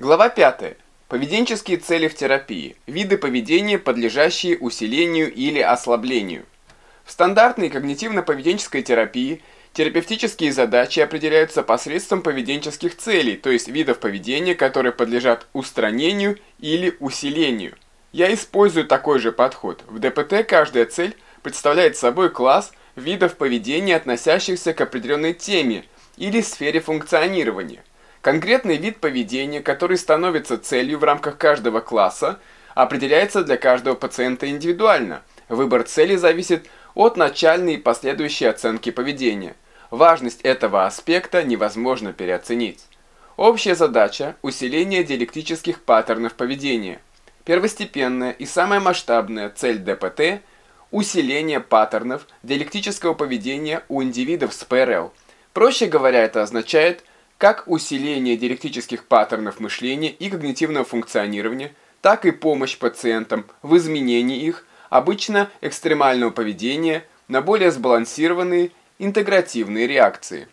Глава 5. Поведенческие цели в терапии. Виды поведения, подлежащие усилению или ослаблению. В стандартной когнитивно-поведенческой терапии терапевтические задачи определяются посредством поведенческих целей, то есть видов поведения, которые подлежат устранению или усилению. Я использую такой же подход. В ДПТ каждая цель представляет собой класс видов поведения, относящихся к определенной теме или сфере функционирования. Конкретный вид поведения, который становится целью в рамках каждого класса, определяется для каждого пациента индивидуально. Выбор цели зависит от начальной и последующей оценки поведения. Важность этого аспекта невозможно переоценить. Общая задача – усиление диалектических паттернов поведения. Первостепенная и самая масштабная цель ДПТ – усиление паттернов диалектического поведения у индивидов с ПРЛ. Проще говоря, это означает как усиление диалектических паттернов мышления и когнитивного функционирования, так и помощь пациентам в изменении их, обычно экстремального поведения, на более сбалансированные интегративные реакции.